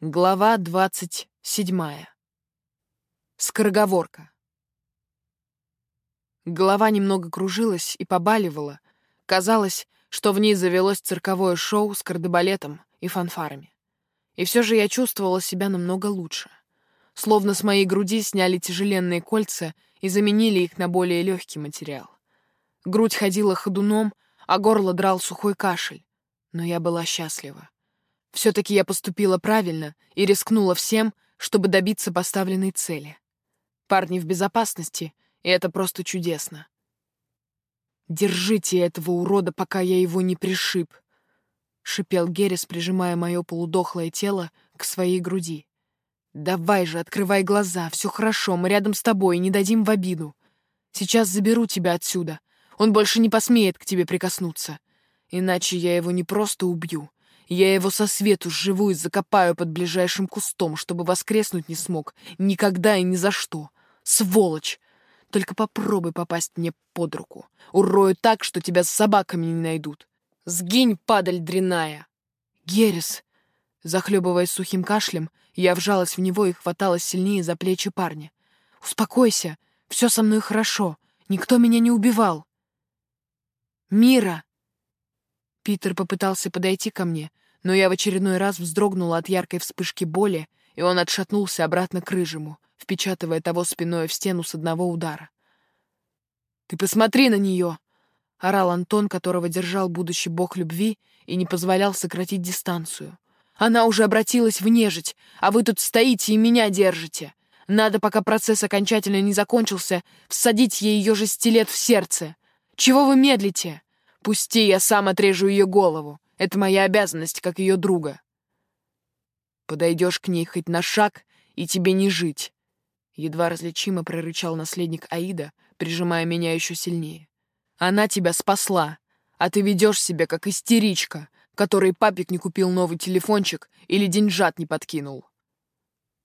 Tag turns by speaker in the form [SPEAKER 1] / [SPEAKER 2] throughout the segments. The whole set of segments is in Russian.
[SPEAKER 1] Глава двадцать седьмая. Скороговорка. Голова немного кружилась и побаливала. Казалось, что в ней завелось цирковое шоу с кардебалетом и фанфарами. И все же я чувствовала себя намного лучше. Словно с моей груди сняли тяжеленные кольца и заменили их на более легкий материал. Грудь ходила ходуном, а горло драл сухой кашель. Но я была счастлива. Все-таки я поступила правильно и рискнула всем, чтобы добиться поставленной цели. Парни в безопасности, и это просто чудесно. «Держите этого урода, пока я его не пришиб», — шипел Геррис, прижимая мое полудохлое тело к своей груди. «Давай же, открывай глаза, все хорошо, мы рядом с тобой, не дадим в обиду. Сейчас заберу тебя отсюда, он больше не посмеет к тебе прикоснуться. Иначе я его не просто убью, я его со свету живую закопаю под ближайшим кустом, чтобы воскреснуть не смог. Никогда и ни за что. Сволочь! Только попробуй попасть мне под руку. Урою так, что тебя с собаками не найдут. Сгинь, падаль дряная! Герес! Захлебываясь сухим кашлем, я вжалась в него и хваталась сильнее за плечи парня. «Успокойся, все со мной хорошо, никто меня не убивал». «Мира!» Питер попытался подойти ко мне, но я в очередной раз вздрогнула от яркой вспышки боли, и он отшатнулся обратно к рыжему, впечатывая того спиной в стену с одного удара. «Ты посмотри на нее!» — орал Антон, которого держал будущий бог любви и не позволял сократить дистанцию. «Она уже обратилась в нежить, а вы тут стоите и меня держите. Надо, пока процесс окончательно не закончился, всадить ей ее же стилет в сердце. Чего вы медлите?» Пусти, я сам отрежу ее голову. Это моя обязанность, как ее друга. Подойдешь к ней хоть на шаг, и тебе не жить. Едва различимо прорычал наследник Аида, прижимая меня еще сильнее. Она тебя спасла, а ты ведешь себя как истеричка, которой папик не купил новый телефончик или деньжат не подкинул.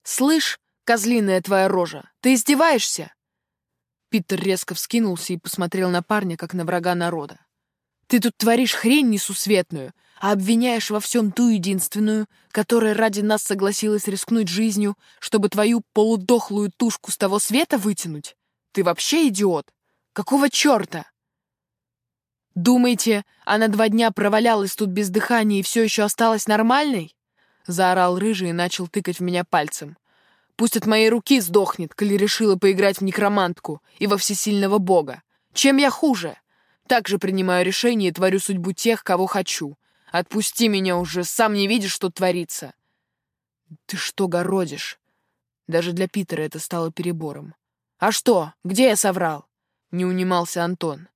[SPEAKER 1] «Слышь, козлиная твоя рожа, ты издеваешься?» Питер резко вскинулся и посмотрел на парня, как на врага народа. Ты тут творишь хрень несусветную, а обвиняешь во всем ту единственную, которая ради нас согласилась рискнуть жизнью, чтобы твою полудохлую тушку с того света вытянуть? Ты вообще идиот? Какого черта? Думаете, она два дня провалялась тут без дыхания и все еще осталась нормальной? Заорал рыжий и начал тыкать в меня пальцем. Пусть от моей руки сдохнет, коли решила поиграть в некромантку и во всесильного бога. Чем я хуже? Также принимаю решение и творю судьбу тех, кого хочу. Отпусти меня уже, сам не видишь, что творится. Ты что городишь? Даже для Питера это стало перебором. А что, где я соврал? Не унимался Антон.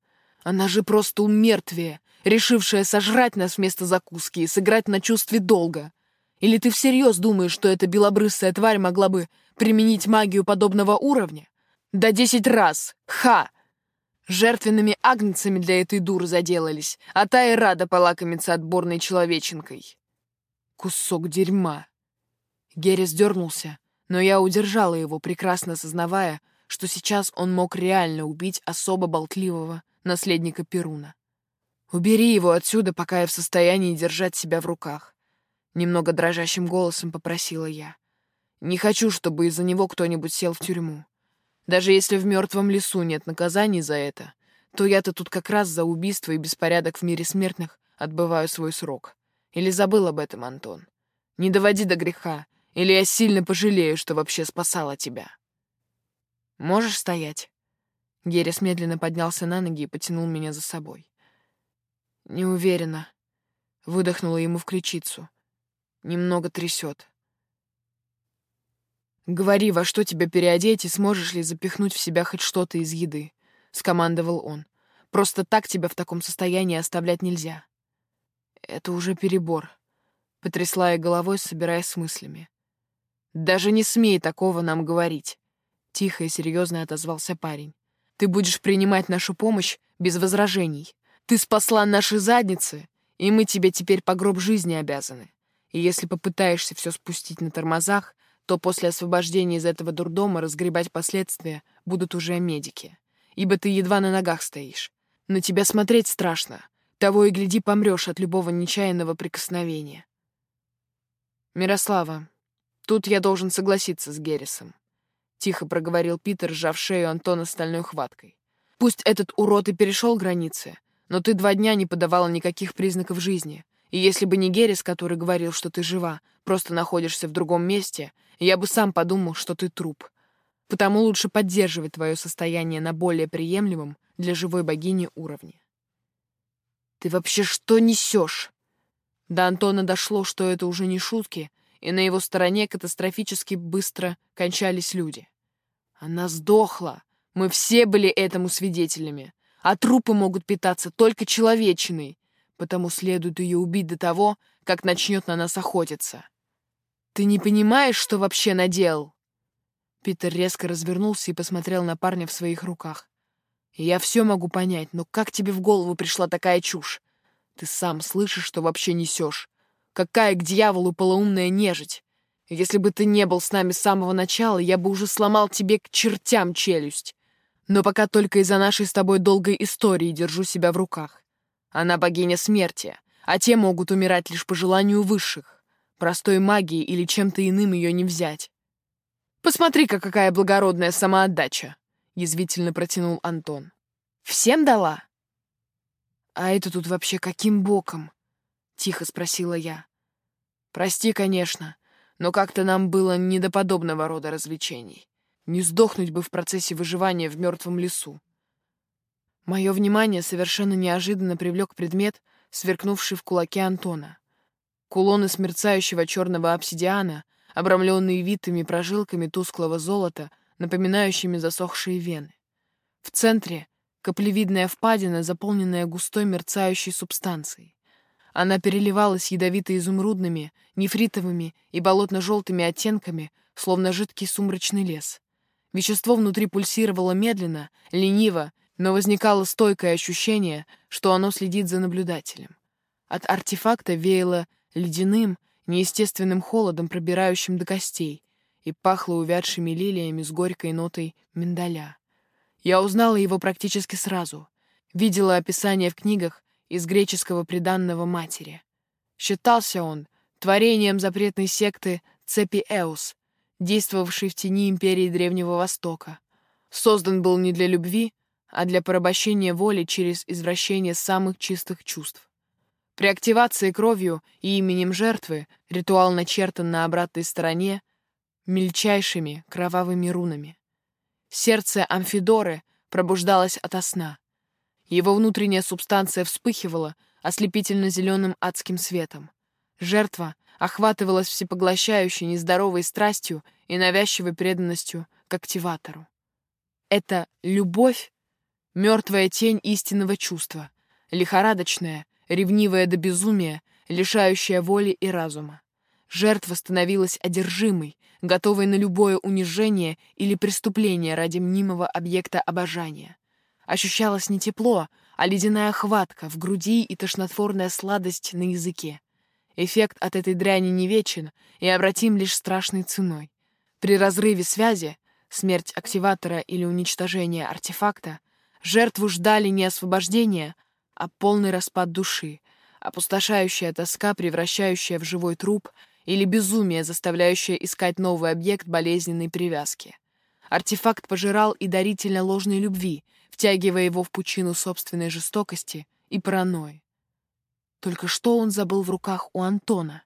[SPEAKER 1] Она же просто умертвие, решившая сожрать нас вместо закуски и сыграть на чувстве долга. Или ты всерьез думаешь, что эта белобрысая тварь могла бы применить магию подобного уровня? Да десять раз! Ха! Жертвенными агнцами для этой дуры заделались, а та и рада полакомиться отборной человеченкой. Кусок дерьма. Геррис дернулся, но я удержала его, прекрасно сознавая, что сейчас он мог реально убить особо болтливого наследника Перуна. «Убери его отсюда, пока я в состоянии держать себя в руках», — немного дрожащим голосом попросила я. «Не хочу, чтобы из-за него кто-нибудь сел в тюрьму. Даже если в мертвом лесу нет наказаний за это, то я-то тут как раз за убийство и беспорядок в мире смертных отбываю свой срок. Или забыл об этом, Антон? Не доводи до греха, или я сильно пожалею, что вообще спасала тебя. Можешь стоять?» Геррис медленно поднялся на ноги и потянул меня за собой. «Не уверена», — выдохнула ему в ключицу. «Немного трясет. «Говори, во что тебя переодеть и сможешь ли запихнуть в себя хоть что-то из еды», — скомандовал он. «Просто так тебя в таком состоянии оставлять нельзя». «Это уже перебор», — потрясла я головой, собираясь с мыслями. «Даже не смей такого нам говорить», — тихо и серьезно отозвался парень. «Ты будешь принимать нашу помощь без возражений. Ты спасла наши задницы, и мы тебе теперь по гроб жизни обязаны. И если попытаешься все спустить на тормозах, то после освобождения из этого дурдома разгребать последствия будут уже медики. Ибо ты едва на ногах стоишь. На тебя смотреть страшно. Того и гляди, помрешь от любого нечаянного прикосновения. Мирослава, Тут я должен согласиться с Геррисом. Тихо проговорил Питер, сжав шею Антона стальной хваткой. Пусть этот урод и перешел границы, но ты два дня не подавала никаких признаков жизни. И если бы не Геррис, который говорил, что ты жива, просто находишься в другом месте, я бы сам подумал, что ты труп. Потому лучше поддерживать твое состояние на более приемлемом для живой богини уровне. Ты вообще что несешь? До Антона дошло, что это уже не шутки, и на его стороне катастрофически быстро кончались люди. Она сдохла. Мы все были этому свидетелями. А трупы могут питаться только человечиной, потому следует ее убить до того, как начнет на нас охотиться. Ты не понимаешь, что вообще наделал? Питер резко развернулся и посмотрел на парня в своих руках. Я все могу понять, но как тебе в голову пришла такая чушь? Ты сам слышишь, что вообще несешь? Какая к дьяволу полоумная нежить! Если бы ты не был с нами с самого начала, я бы уже сломал тебе к чертям челюсть. Но пока только из-за нашей с тобой долгой истории держу себя в руках. Она богиня смерти, а те могут умирать лишь по желанию высших. Простой магией или чем-то иным ее не взять. «Посмотри-ка, какая благородная самоотдача!» — язвительно протянул Антон. «Всем дала?» «А это тут вообще каким боком?» — тихо спросила я. «Прости, конечно, но как-то нам было не до подобного рода развлечений. Не сдохнуть бы в процессе выживания в мертвом лесу». Мое внимание совершенно неожиданно привлек предмет, сверкнувший в кулаке Антона. Кулон из мерцающего черного обсидиана, обрамленные витыми прожилками тусклого золота, напоминающими засохшие вены. В центре — каплевидная впадина, заполненная густой мерцающей субстанцией. Она переливалась ядовито-изумрудными, нефритовыми и болотно-желтыми оттенками, словно жидкий сумрачный лес. Вещество внутри пульсировало медленно, лениво, но возникало стойкое ощущение, что оно следит за наблюдателем. От артефакта веяло ледяным, неестественным холодом, пробирающим до костей, и пахло увядшими лилиями с горькой нотой миндаля. Я узнала его практически сразу. Видела описание в книгах из греческого приданного матери. Считался он творением запретной секты Цепи Эус, действовавшей в тени империи Древнего Востока. Создан был не для любви, а для порабощения воли через извращение самых чистых чувств. При активации кровью и именем жертвы ритуал начертан на обратной стороне мельчайшими кровавыми рунами. Сердце Амфидоры пробуждалось ото сна. Его внутренняя субстанция вспыхивала ослепительно-зеленым адским светом. Жертва охватывалась всепоглощающей нездоровой страстью и навязчивой преданностью к активатору. Это любовь, мертвая тень истинного чувства, лихорадочная, ревнивая до безумия, лишающая воли и разума. Жертва становилась одержимой, готовой на любое унижение или преступление ради мнимого объекта обожания. Ощущалось не тепло, а ледяная хватка в груди и тошнотворная сладость на языке. Эффект от этой дряни не вечен и обратим лишь страшной ценой. При разрыве связи, смерть активатора или уничтожение артефакта, жертву ждали не освобождение, а полный распад души, опустошающая тоска, превращающая в живой труп, или безумие, заставляющее искать новый объект болезненной привязки. Артефакт пожирал и дарительно ложной любви, втягивая его в пучину собственной жестокости и паранойи. Только что он забыл в руках у Антона?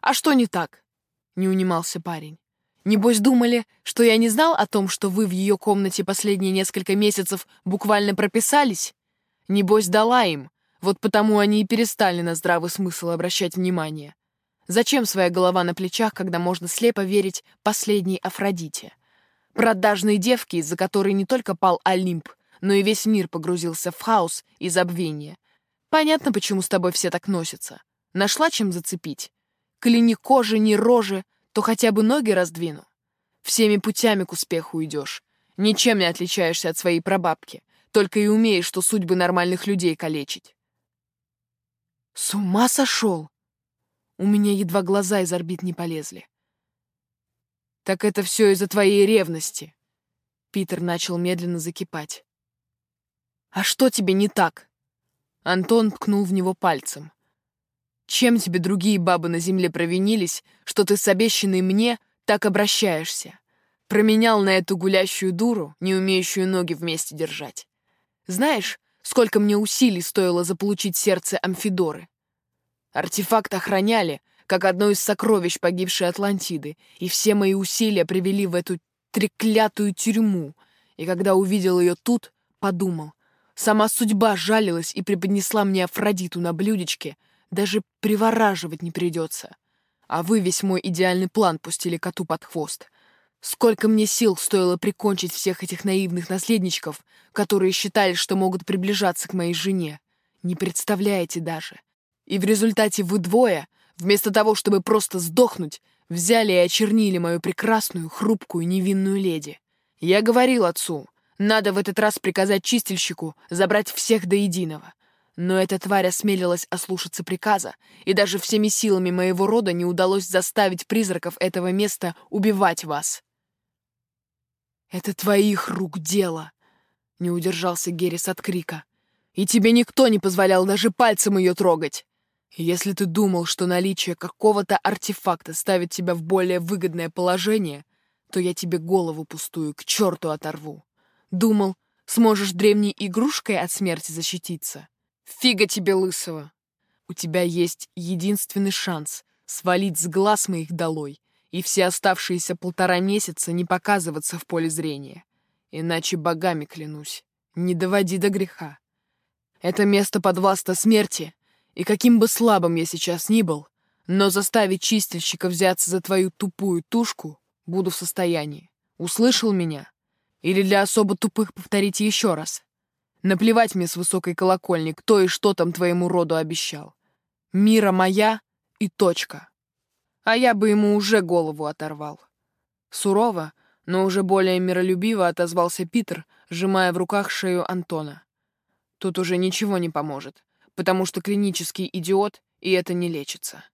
[SPEAKER 1] «А что не так?» — не унимался парень. «Небось думали, что я не знал о том, что вы в ее комнате последние несколько месяцев буквально прописались? Небось дала им, вот потому они и перестали на здравый смысл обращать внимание. Зачем своя голова на плечах, когда можно слепо верить последней Афродите? Продажные девки, из-за которой не только пал Олимп, но и весь мир погрузился в хаос и забвение. Понятно, почему с тобой все так носятся. Нашла чем зацепить? Коли кожи, ни рожи, то хотя бы ноги раздвину. Всеми путями к успеху идешь. Ничем не отличаешься от своей прабабки. Только и умеешь, что судьбы нормальных людей калечить. С ума сошел? У меня едва глаза из орбит не полезли. «Так это все из-за твоей ревности!» Питер начал медленно закипать. «А что тебе не так?» Антон ткнул в него пальцем. Чем тебе другие бабы на земле провинились, что ты с обещанной мне так обращаешься? Променял на эту гулящую дуру, не умеющую ноги вместе держать. Знаешь, сколько мне усилий стоило заполучить сердце Амфидоры? Артефакт охраняли, как одно из сокровищ погибшей Атлантиды, и все мои усилия привели в эту треклятую тюрьму. И когда увидел ее тут, подумал, сама судьба жалилась и преподнесла мне Афродиту на блюдечке, даже привораживать не придется. А вы весь мой идеальный план пустили коту под хвост. Сколько мне сил стоило прикончить всех этих наивных наследничков, которые считали, что могут приближаться к моей жене. Не представляете даже. И в результате вы двое, вместо того, чтобы просто сдохнуть, взяли и очернили мою прекрасную, хрупкую, невинную леди. Я говорил отцу, надо в этот раз приказать чистильщику забрать всех до единого. Но эта тварь осмелилась ослушаться приказа, и даже всеми силами моего рода не удалось заставить призраков этого места убивать вас. «Это твоих рук дело!» — не удержался Геррис от крика. «И тебе никто не позволял даже пальцем ее трогать! Если ты думал, что наличие какого-то артефакта ставит тебя в более выгодное положение, то я тебе голову пустую к черту оторву. Думал, сможешь древней игрушкой от смерти защититься? Фига тебе лысого! У тебя есть единственный шанс свалить с глаз моих долой и все оставшиеся полтора месяца не показываться в поле зрения. Иначе богами клянусь, не доводи до греха. Это место подвластно смерти, и каким бы слабым я сейчас ни был, но заставить чистильщика взяться за твою тупую тушку буду в состоянии. Услышал меня? Или для особо тупых повторить еще раз? Наплевать мне с высокой колокольни, кто и что там твоему роду обещал. Мира моя и точка а я бы ему уже голову оторвал. Сурово, но уже более миролюбиво отозвался Питер, сжимая в руках шею Антона. Тут уже ничего не поможет, потому что клинический идиот, и это не лечится.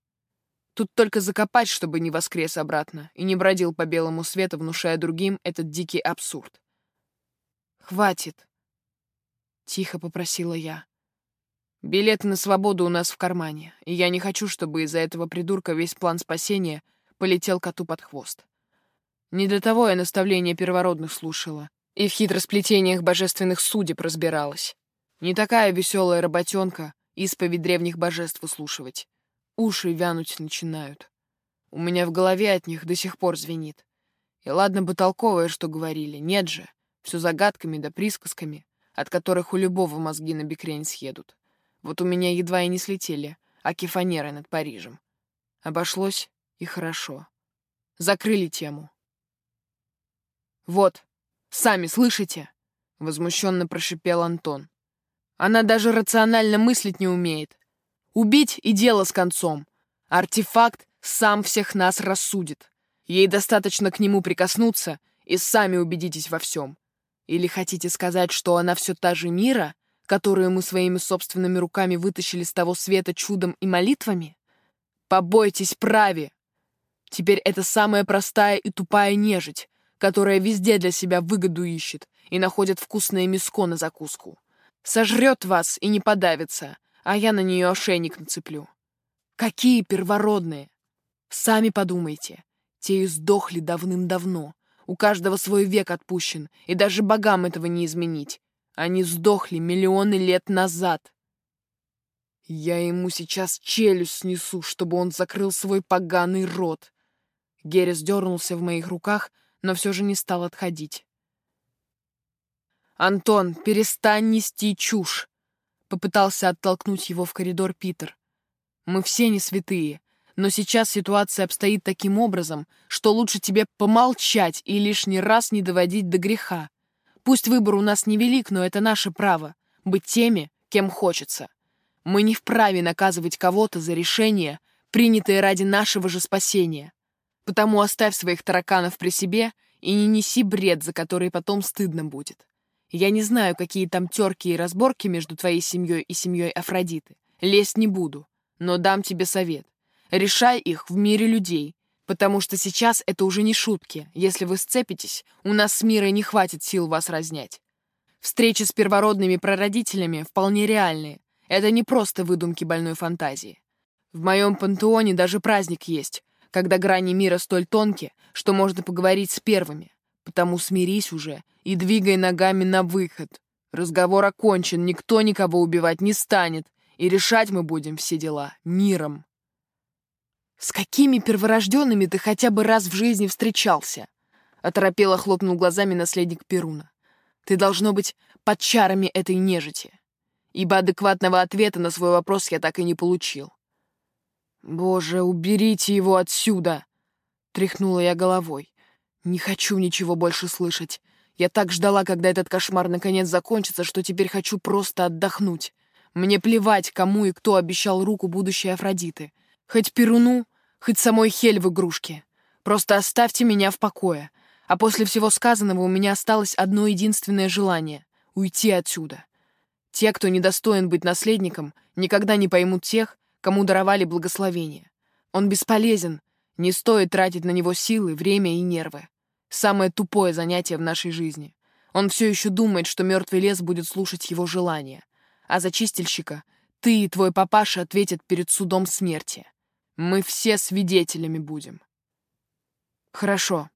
[SPEAKER 1] Тут только закопать, чтобы не воскрес обратно и не бродил по белому свету, внушая другим этот дикий абсурд. «Хватит», — тихо попросила я. Билеты на свободу у нас в кармане, и я не хочу, чтобы из-за этого придурка весь план спасения полетел коту под хвост. Не для того я наставления первородных слушала и в хитросплетениях божественных судеб разбиралась. Не такая веселая работенка исповедь древних божеств выслушивать. Уши вянуть начинают. У меня в голове от них до сих пор звенит. И ладно бы толковое, что говорили, нет же. Все загадками да присказками, от которых у любого мозги на бекрень съедут. Вот у меня едва и не слетели акифанеры над Парижем. Обошлось и хорошо. Закрыли тему. «Вот, сами слышите?» — возмущенно прошипел Антон. «Она даже рационально мыслить не умеет. Убить и дело с концом. Артефакт сам всех нас рассудит. Ей достаточно к нему прикоснуться, и сами убедитесь во всем. Или хотите сказать, что она все та же мира, которую мы своими собственными руками вытащили с того света чудом и молитвами? Побойтесь прави! Теперь это самая простая и тупая нежить, которая везде для себя выгоду ищет и находит вкусное мяско на закуску. Сожрет вас и не подавится, а я на нее ошейник нацеплю. Какие первородные! Сами подумайте, те и сдохли давным-давно. У каждого свой век отпущен, и даже богам этого не изменить. Они сдохли миллионы лет назад. Я ему сейчас челюсть снесу, чтобы он закрыл свой поганый рот. Геррис дернулся в моих руках, но все же не стал отходить. «Антон, перестань нести чушь!» Попытался оттолкнуть его в коридор Питер. «Мы все не святые, но сейчас ситуация обстоит таким образом, что лучше тебе помолчать и лишний раз не доводить до греха. Пусть выбор у нас невелик, но это наше право — быть теми, кем хочется. Мы не вправе наказывать кого-то за решение, принятое ради нашего же спасения. Потому оставь своих тараканов при себе и не неси бред, за который потом стыдно будет. Я не знаю, какие там терки и разборки между твоей семьей и семьей Афродиты. Лезть не буду, но дам тебе совет. Решай их в мире людей, Потому что сейчас это уже не шутки. Если вы сцепитесь, у нас с мирой не хватит сил вас разнять. Встречи с первородными прародителями вполне реальные. Это не просто выдумки больной фантазии. В моем пантеоне даже праздник есть, когда грани мира столь тонкие, что можно поговорить с первыми. Потому смирись уже и двигай ногами на выход. Разговор окончен, никто никого убивать не станет, и решать мы будем все дела миром. С какими перворожденными ты хотя бы раз в жизни встречался? Оторопело хлопнул глазами наследник Перуна. Ты должно быть под чарами этой нежити, ибо адекватного ответа на свой вопрос я так и не получил. «Боже, уберите его отсюда!» — тряхнула я головой. «Не хочу ничего больше слышать. Я так ждала, когда этот кошмар наконец закончится, что теперь хочу просто отдохнуть. Мне плевать, кому и кто обещал руку будущей Афродиты. Хоть Перуну, хоть самой Хель в игрушке. Просто оставьте меня в покое. А после всего сказанного у меня осталось одно единственное желание — уйти отсюда. Те, кто недостоин быть наследником, никогда не поймут тех, кому даровали благословение. Он бесполезен, не стоит тратить на него силы, время и нервы. Самое тупое занятие в нашей жизни. Он все еще думает, что мертвый лес будет слушать его желания. А за чистильщика ты и твой папаша ответят перед судом смерти. Мы все свидетелями будем. Хорошо.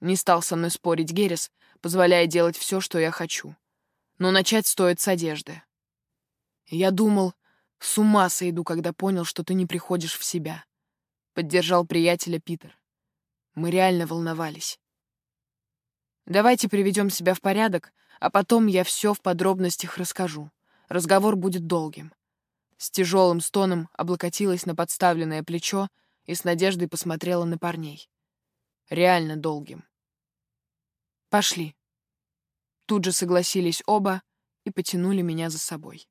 [SPEAKER 1] Не стал со мной спорить Геррис, позволяя делать все, что я хочу. Но начать стоит с одежды. Я думал, с ума сойду, когда понял, что ты не приходишь в себя. Поддержал приятеля Питер. Мы реально волновались. Давайте приведем себя в порядок, а потом я все в подробностях расскажу. Разговор будет долгим. С тяжелым стоном облокотилась на подставленное плечо и с надеждой посмотрела на парней. Реально долгим. Пошли. Тут же согласились оба и потянули меня за собой.